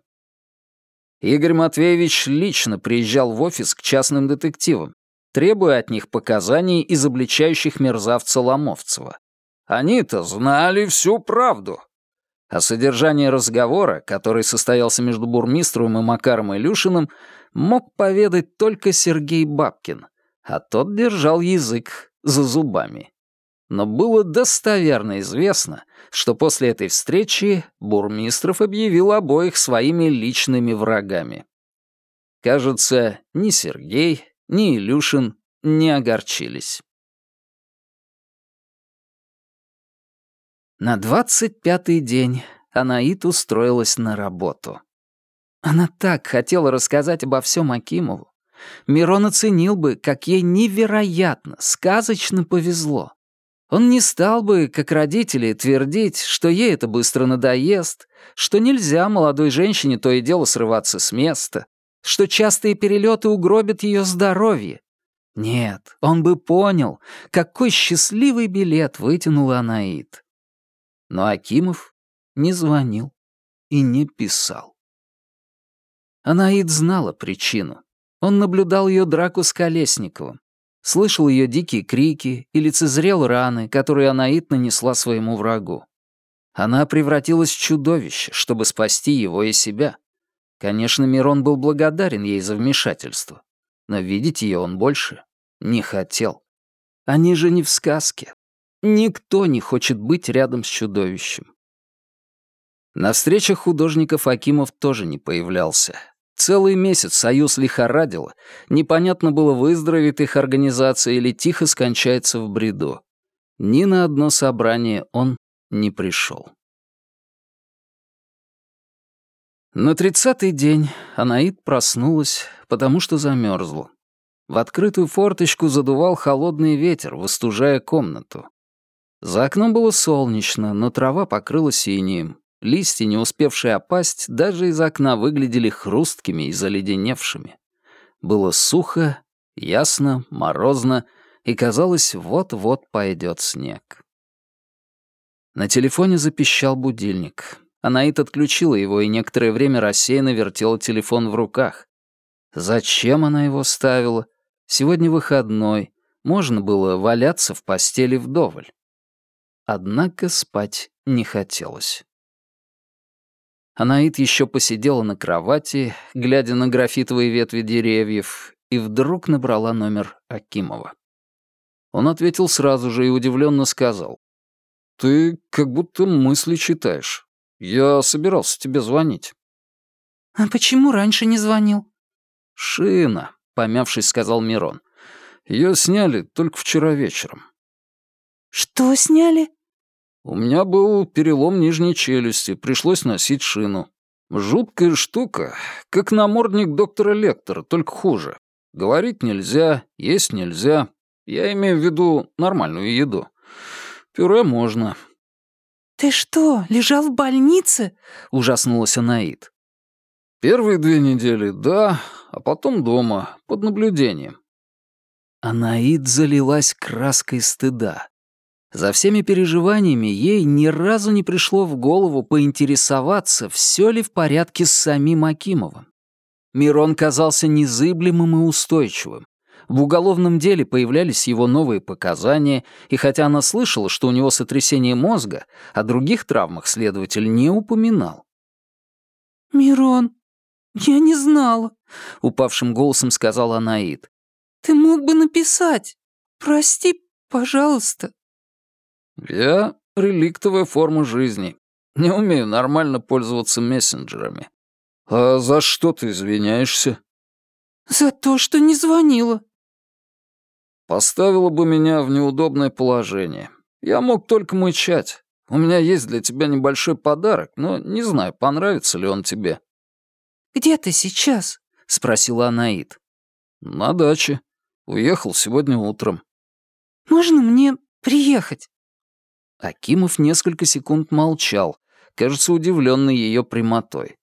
Игорь Матвеевич лично приезжал в офис к частным детективам, требуя от них показаний изобличающих мерзавца Ломовцева. Они-то знали всю правду, а содержание разговора, который состоялся между бурмистром и Макаром Илюшиным, мог поведать только Сергей Бабкин, а тот держал язык за зубами. Но было достоверно известно, что после этой встречи Бурмистров объявил обоих своими личными врагами. Кажется, ни Сергей, ни Илюшин не огорчились. На двадцать пятый день Анаит устроилась на работу. Она так хотела рассказать обо всем Акимову. Мирон оценил бы, как ей невероятно, сказочно повезло. Он не стал бы, как родители, твердить, что ей это быстро надоест, что нельзя молодой женщине то и дело срываться с места, что частые перелеты угробят ее здоровье. Нет, он бы понял, какой счастливый билет вытянула Анаит. Но Акимов не звонил и не писал. Анаид знала причину. Он наблюдал ее драку с Колесниковым, слышал ее дикие крики и лицезрел раны, которые Анаид нанесла своему врагу. Она превратилась в чудовище, чтобы спасти его и себя. Конечно, Мирон был благодарен ей за вмешательство, но видеть ее он больше не хотел. Они же не в сказке. Никто не хочет быть рядом с чудовищем. На встречах художников Акимов тоже не появлялся. Целый месяц союз лихорадил, непонятно было, выздоровеет их организация или тихо скончается в бреду. Ни на одно собрание он не пришел. На тридцатый день Анаид проснулась, потому что замерзла. В открытую форточку задувал холодный ветер, выстужая комнату. За окном было солнечно, но трава покрылась синим. Листья, не успевшие опасть, даже из окна выглядели хрусткими и заледеневшими. Было сухо, ясно, морозно, и казалось, вот-вот пойдет снег. На телефоне запищал будильник. Анаит отключила его и некоторое время рассеянно вертела телефон в руках. Зачем она его ставила? Сегодня выходной, можно было валяться в постели вдоволь. Однако спать не хотелось. Анаит еще посидела на кровати, глядя на графитовые ветви деревьев, и вдруг набрала номер Акимова. Он ответил сразу же и удивленно сказал. «Ты как будто мысли читаешь. Я собирался тебе звонить». «А почему раньше не звонил?» «Шина», — помявшись, сказал Мирон. Ее сняли только вчера вечером». «Что сняли?» «У меня был перелом нижней челюсти, пришлось носить шину. Жуткая штука, как намордник доктора Лектора, только хуже. Говорить нельзя, есть нельзя. Я имею в виду нормальную еду. Пюре можно». «Ты что, лежал в больнице?» — ужаснулась Анаит. «Первые две недели, да, а потом дома, под наблюдением. Анаид залилась краской стыда. За всеми переживаниями ей ни разу не пришло в голову поинтересоваться, все ли в порядке с самим Акимовым. Мирон казался незыблемым и устойчивым. В уголовном деле появлялись его новые показания, и хотя она слышала, что у него сотрясение мозга, о других травмах следователь не упоминал. «Мирон, я не знала», — упавшим голосом сказала Анаид. Ты мог бы написать. Прости, пожалуйста». «Я — реликтовая форма жизни. Не умею нормально пользоваться мессенджерами. А за что ты извиняешься?» «За то, что не звонила». «Поставила бы меня в неудобное положение. Я мог только мычать. У меня есть для тебя небольшой подарок, но не знаю, понравится ли он тебе». «Где ты сейчас?» — спросила Анаит. «На даче. Уехал сегодня утром». «Можно мне приехать?» Акимов несколько секунд молчал, кажется, удивленный ее прямотой.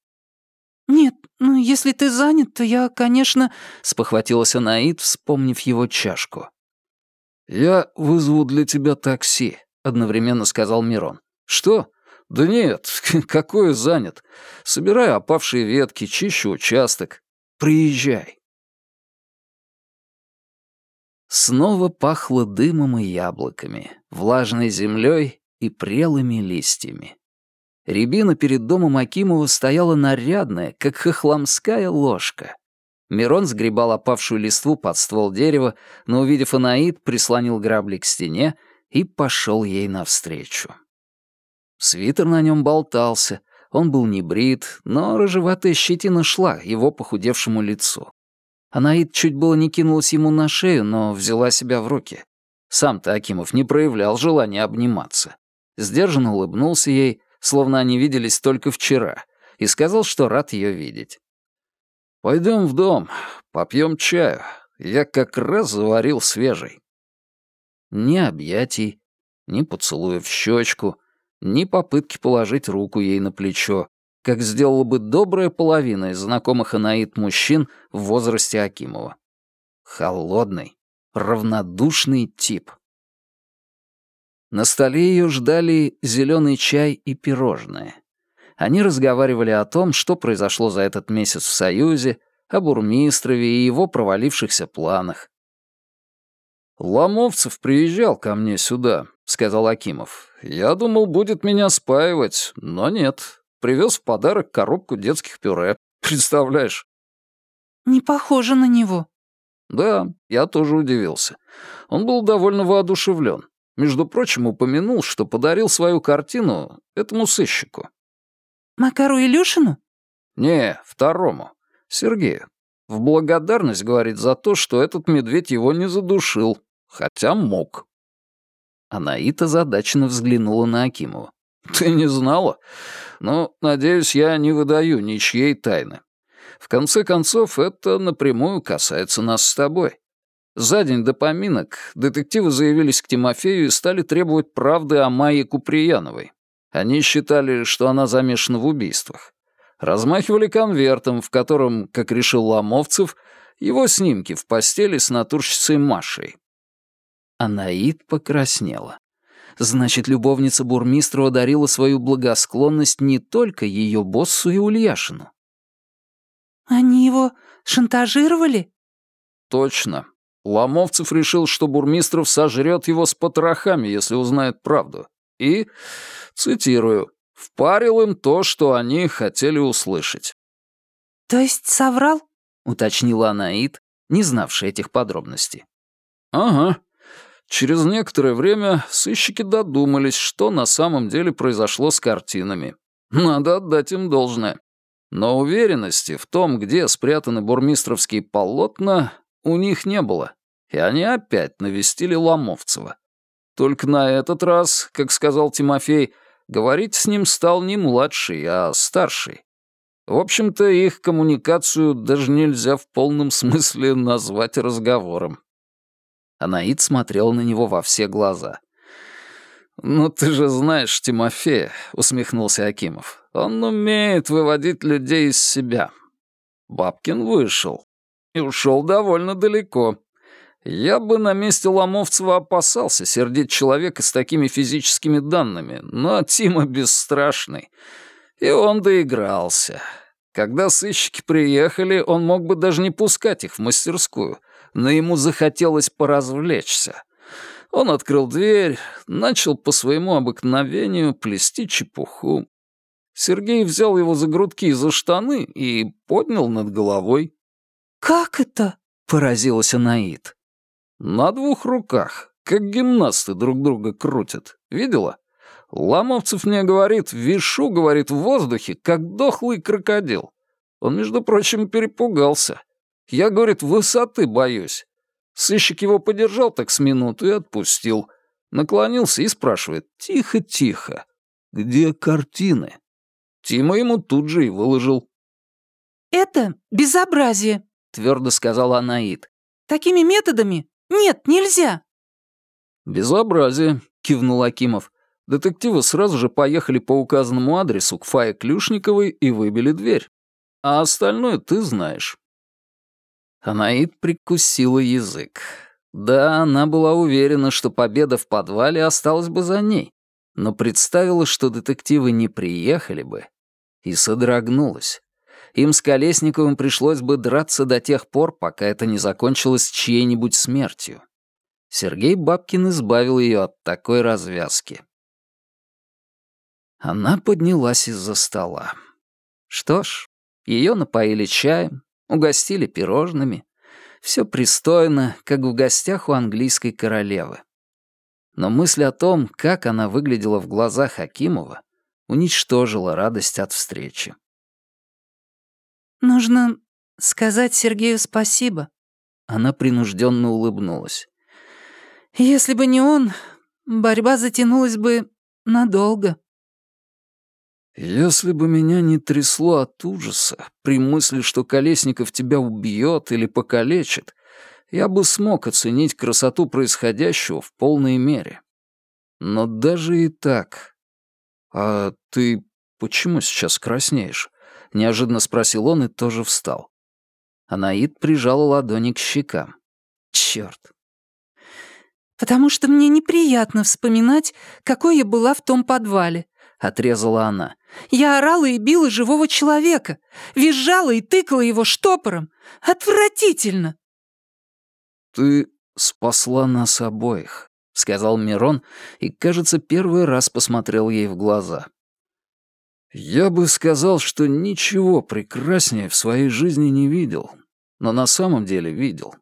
«Нет, ну, если ты занят, то я, конечно...» — спохватилась Анаид, вспомнив его чашку. «Я вызову для тебя такси», — одновременно сказал Мирон. «Что? Да нет, какой занят. Собираю опавшие ветки, чищу участок. Приезжай». Снова пахло дымом и яблоками, влажной землей и прелыми листьями. Рябина перед домом Акимова стояла нарядная, как хохломская ложка. Мирон сгребал опавшую листву под ствол дерева, но, увидев Анаид, прислонил грабли к стене и пошел ей навстречу. Свитер на нем болтался, он был не брит, но рыжеватая щетина шла его похудевшему лицу. Анаид чуть было не кинулась ему на шею, но взяла себя в руки. Сам-то Акимов не проявлял желания обниматься. Сдержанно улыбнулся ей, словно они виделись только вчера, и сказал, что рад ее видеть. «Пойдем в дом, попьем чаю. Я как раз заварил свежий». Ни объятий, ни поцелуя в щечку, ни попытки положить руку ей на плечо, как сделала бы добрая половина из знакомых Анаит мужчин в возрасте Акимова. Холодный, равнодушный тип. На столе ее ждали зеленый чай и пирожные. Они разговаривали о том, что произошло за этот месяц в Союзе, о бурмистрове и его провалившихся планах. «Ломовцев приезжал ко мне сюда», — сказал Акимов. «Я думал, будет меня спаивать, но нет. Привез в подарок коробку детских пюре. Представляешь?» «Не похоже на него». «Да, я тоже удивился. Он был довольно воодушевлен. Между прочим, упомянул, что подарил свою картину этому сыщику». «Макару Илюшину?» «Не, второму. Сергею. В благодарность, говорит, за то, что этот медведь его не задушил, хотя мог». Анаита задачно взглянула на Акимова. «Ты не знала? Ну, надеюсь, я не выдаю ничьей тайны. В конце концов, это напрямую касается нас с тобой. За день до поминок детективы заявились к Тимофею и стали требовать правды о Майе Куприяновой. Они считали, что она замешана в убийствах. Размахивали конвертом, в котором, как решил Ломовцев, его снимки в постели с натурщицей Машей. Анаид покраснела. Значит, любовница бурмистрова дарила свою благосклонность не только ее боссу и Ульяшину. «Они его шантажировали?» «Точно. Ломовцев решил, что Бурмистров сожрет его с потрохами, если узнает правду. И, цитирую, «впарил им то, что они хотели услышать». «То есть соврал?» — уточнила Анаит, не знавшая этих подробностей. «Ага. Через некоторое время сыщики додумались, что на самом деле произошло с картинами. Надо отдать им должное. Но уверенности в том, где спрятаны бурмистровские полотна, у них не было. И они опять навестили Ломовцева. Только на этот раз, как сказал Тимофей, говорить с ним стал не младший, а старший. В общем-то, их коммуникацию даже нельзя в полном смысле назвать разговором. Анаид смотрел на него во все глаза. «Ну ты же знаешь Тимофея», — усмехнулся Акимов. «Он умеет выводить людей из себя. Бабкин вышел. И ушел довольно далеко. Я бы на месте Ломовцева опасался сердить человека с такими физическими данными, но Тима бесстрашный. И он доигрался. Когда сыщики приехали, он мог бы даже не пускать их в мастерскую, но ему захотелось поразвлечься. Он открыл дверь, начал по своему обыкновению плести чепуху. Сергей взял его за грудки и за штаны и поднял над головой. «Как это?» — поразилась Анаит. «На двух руках, как гимнасты друг друга крутят. Видела? Ломовцев мне говорит, вишу, говорит, в воздухе, как дохлый крокодил. Он, между прочим, перепугался. Я, говорит, высоты боюсь. Сыщик его подержал так с минуту и отпустил. Наклонился и спрашивает, тихо-тихо, где картины? Тима ему тут же и выложил. «Это безобразие», — твердо сказала Анаит. «Такими методами? Нет, нельзя». «Безобразие», — кивнул Акимов. Детективы сразу же поехали по указанному адресу к Фае Клюшниковой и выбили дверь. А остальное ты знаешь. Анаид прикусила язык. Да, она была уверена, что победа в подвале осталась бы за ней, но представила, что детективы не приехали бы, и содрогнулась. Им с Колесниковым пришлось бы драться до тех пор, пока это не закончилось чьей-нибудь смертью. Сергей Бабкин избавил ее от такой развязки. Она поднялась из-за стола. Что ж, ее напоили чаем, угостили пирожными. Все пристойно, как в гостях у английской королевы. Но мысль о том, как она выглядела в глазах Хакимова, уничтожила радость от встречи. «Нужно сказать Сергею спасибо». Она принужденно улыбнулась. «Если бы не он, борьба затянулась бы надолго». «Если бы меня не трясло от ужаса при мысли, что Колесников тебя убьет или покалечит, я бы смог оценить красоту происходящего в полной мере. Но даже и так... А ты почему сейчас краснеешь?» — неожиданно спросил он и тоже встал. Анаид прижала ладони к щекам. «Чёрт!» «Потому что мне неприятно вспоминать, какой я была в том подвале», — отрезала она. Я орала и била живого человека, визжала и тыкала его штопором. Отвратительно!» «Ты спасла нас обоих», — сказал Мирон и, кажется, первый раз посмотрел ей в глаза. «Я бы сказал, что ничего прекраснее в своей жизни не видел, но на самом деле видел.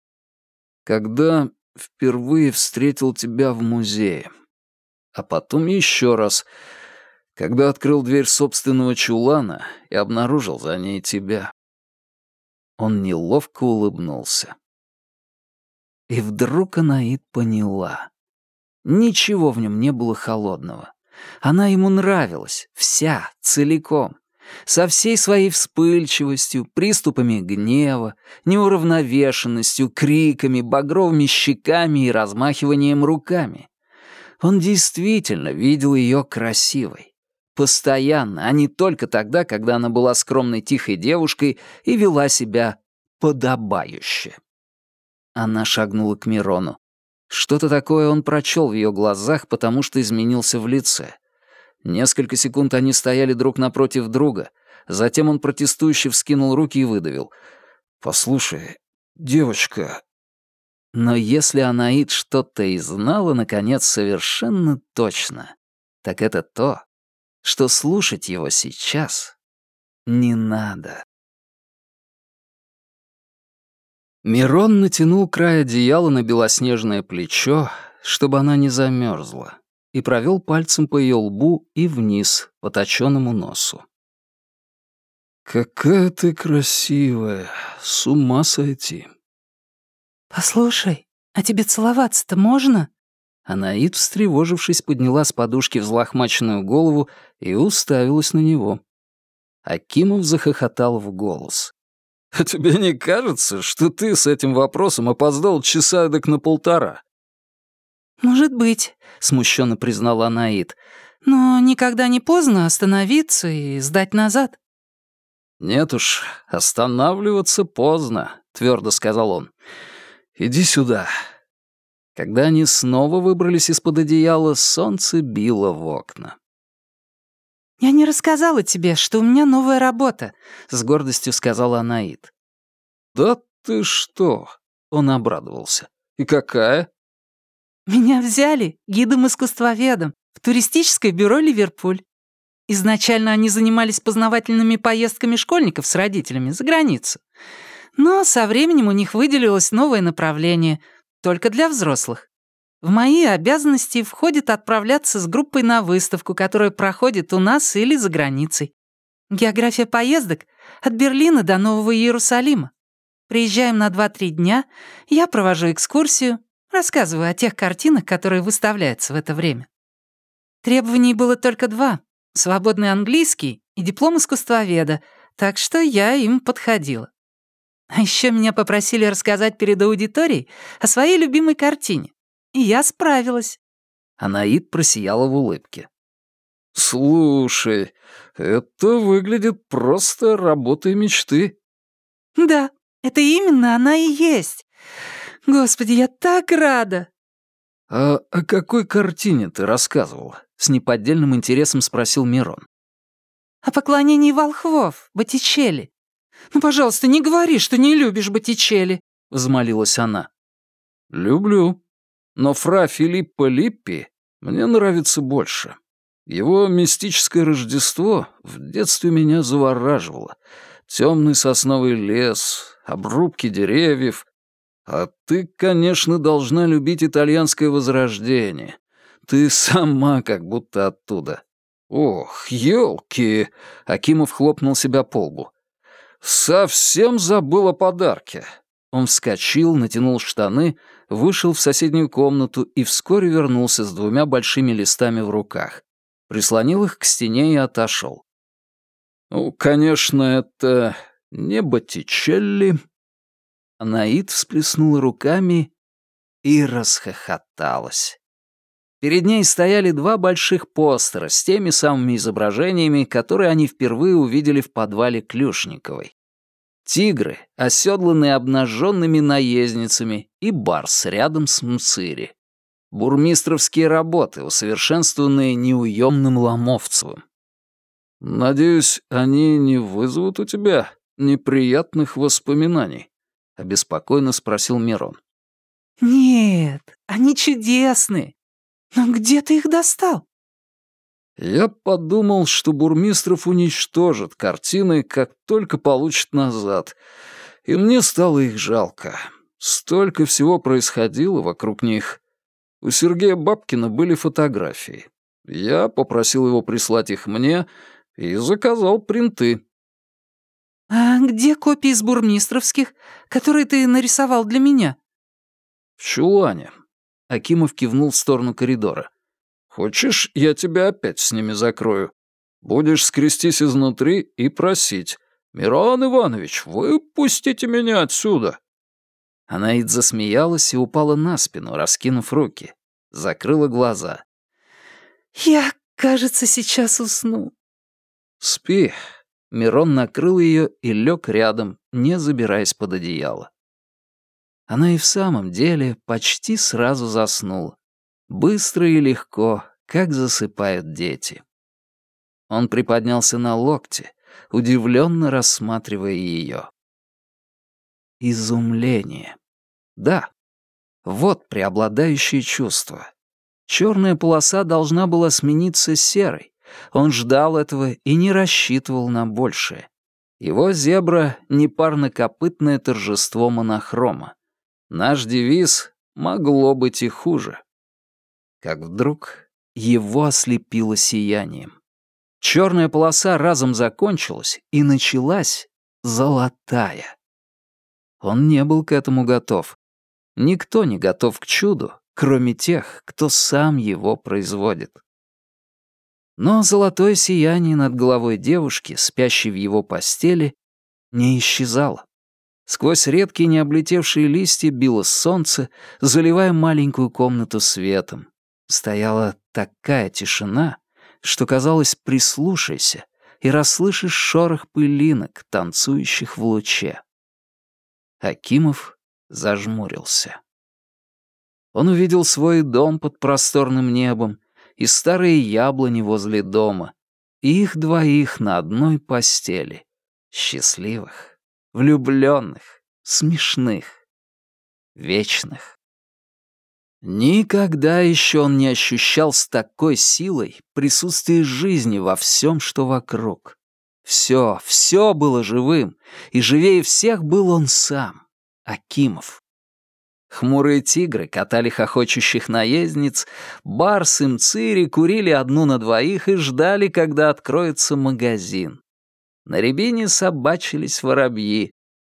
Когда впервые встретил тебя в музее, а потом еще раз — когда открыл дверь собственного чулана и обнаружил за ней тебя. Он неловко улыбнулся. И вдруг Анаит поняла. Ничего в нем не было холодного. Она ему нравилась, вся, целиком, со всей своей вспыльчивостью, приступами гнева, неуравновешенностью, криками, багровыми щеками и размахиванием руками. Он действительно видел ее красивой. Постоянно, а не только тогда, когда она была скромной тихой девушкой и вела себя подобающе. Она шагнула к Мирону. Что-то такое он прочел в ее глазах, потому что изменился в лице. Несколько секунд они стояли друг напротив друга, Затем он протестующе вскинул руки и выдавил. «Послушай, девочка...» Но если Анаид что-то и знала, наконец, совершенно точно, так это то, что слушать его сейчас не надо. Мирон натянул край одеяла на белоснежное плечо, чтобы она не замерзла, и провел пальцем по ее лбу и вниз, по точенному носу. «Какая ты красивая! С ума сойти!» «Послушай, а тебе целоваться-то можно?» Анаид, встревожившись, подняла с подушки взлохмаченную голову и уставилась на него. Акимов захохотал в голос. «А тебе не кажется, что ты с этим вопросом опоздал часа эдак на полтора?» «Может быть», — смущенно признала Анаид. «Но никогда не поздно остановиться и сдать назад». «Нет уж, останавливаться поздно», — твердо сказал он. «Иди сюда». Когда они снова выбрались из-под одеяла, солнце било в окна. «Я не рассказала тебе, что у меня новая работа», — с гордостью сказала Анаид. «Да ты что?» — он обрадовался. «И какая?» Меня взяли гидом-искусствоведом в туристическое бюро «Ливерпуль». Изначально они занимались познавательными поездками школьников с родителями за границу. Но со временем у них выделилось новое направление, только для взрослых. В мои обязанности входит отправляться с группой на выставку, которая проходит у нас или за границей. География поездок от Берлина до Нового Иерусалима. Приезжаем на 2-3 дня, я провожу экскурсию, Рассказываю о тех картинах, которые выставляются в это время. Требований было только два — свободный английский и диплом искусствоведа, так что я им подходила. А еще меня попросили рассказать перед аудиторией о своей любимой картине. И я справилась. Анаид просияла в улыбке. «Слушай, это выглядит просто работой мечты». «Да, это именно она и есть. Господи, я так рада!» «А о какой картине ты рассказывала?» — с неподдельным интересом спросил Мирон. «О поклонении волхвов, Боттичелли. Ну, пожалуйста, не говори, что не любишь Боттичелли», — взмолилась она. «Люблю. Но фра Филиппо Липпи мне нравится больше. Его мистическое Рождество в детстве меня завораживало. Темный сосновый лес, обрубки деревьев, а ты, конечно, должна любить итальянское возрождение. Ты сама как будто оттуда. Ох, елки! Акимов хлопнул себя по лбу. Совсем забыл о подарке. Он вскочил, натянул штаны, вышел в соседнюю комнату и вскоре вернулся с двумя большими листами в руках. Прислонил их к стене и отошел. Ну, конечно, это не Боттичелли, Анаид всплеснула руками и расхохоталась. Перед ней стояли два больших постера с теми самыми изображениями, которые они впервые увидели в подвале Клюшниковой. Тигры, оседланные обнаженными наездницами, и барс рядом с Мцири. Бурмистровские работы, усовершенствованные неуемным Ломовцевым. «Надеюсь, они не вызовут у тебя неприятных воспоминаний?» — обеспокоенно спросил Мирон. «Нет, они чудесны. Но где ты их достал?» Я подумал, что Бурмистров уничтожит картины, как только получит назад. И мне стало их жалко. Столько всего происходило вокруг них. У Сергея Бабкина были фотографии. Я попросил его прислать их мне и заказал принты. «А где копии из бурмистровских, которые ты нарисовал для меня?» «В чулане». Акимов кивнул в сторону коридора. «Хочешь, я тебя опять с ними закрою? Будешь скрестись изнутри и просить. «Мирон Иванович, выпустите меня отсюда!» Анаид засмеялась и упала на спину, раскинув руки. Закрыла глаза. «Я, кажется, сейчас усну». «Спи, Мирон накрыл ее и лег рядом, не забираясь под одеяло. Она и в самом деле почти сразу заснула. Быстро и легко, как засыпают дети. Он приподнялся на локте, удивленно рассматривая ее. Изумление. Да, вот преобладающее чувство. Черная полоса должна была смениться серой. Он ждал этого и не рассчитывал на большее. Его зебра — непарнокопытное торжество монохрома. Наш девиз могло быть и хуже. Как вдруг его ослепило сиянием. Черная полоса разом закончилась, и началась золотая. Он не был к этому готов. Никто не готов к чуду, кроме тех, кто сам его производит. Но золотое сияние над головой девушки, спящей в его постели, не исчезало. Сквозь редкие необлетевшие листья било солнце, заливая маленькую комнату светом. Стояла такая тишина, что, казалось, прислушайся и расслышишь шорох пылинок, танцующих в луче. Акимов зажмурился. Он увидел свой дом под просторным небом и старые яблони возле дома, и их двоих на одной постели, счастливых, влюбленных, смешных, вечных. Никогда еще он не ощущал с такой силой присутствие жизни во всем, что вокруг. Все, все было живым, и живее всех был он сам, Акимов. Хмурые тигры катали хохочущих наездниц, барс и мцири курили одну на двоих и ждали, когда откроется магазин. На рябине собачились воробьи.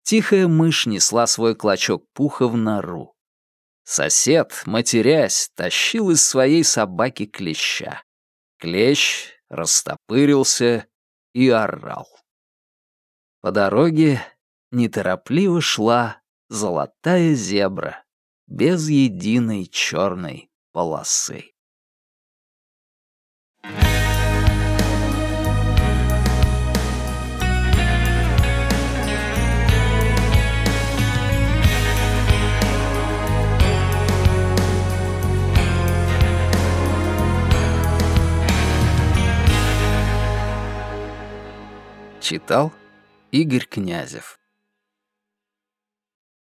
Тихая мышь несла свой клочок пуха в нору. Сосед, матерясь, тащил из своей собаки клеща. Клещ растопырился и орал. По дороге неторопливо шла золотая зебра без единой черной полосы. Читал Игорь Князев